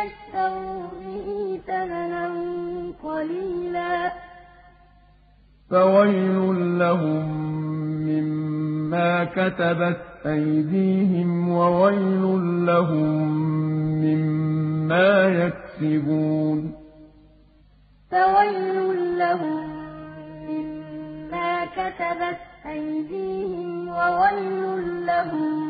لِيَشْتَرُوا بِهِ ثَمَنًا قَلِيلًا ۖ فَوَيْلٌ لَّهُم مِّمَّا كَتَبَتْ أَيْدِيهِمْ وَوَيْلٌ لَّهُم مِّمَّا يَكْسِبُونَ. فَوَيْلٌ لَّهُم مِّمَّا كَتَبَتْ أَيْدِيهِمْ وَوَيْلٌ لَّهُم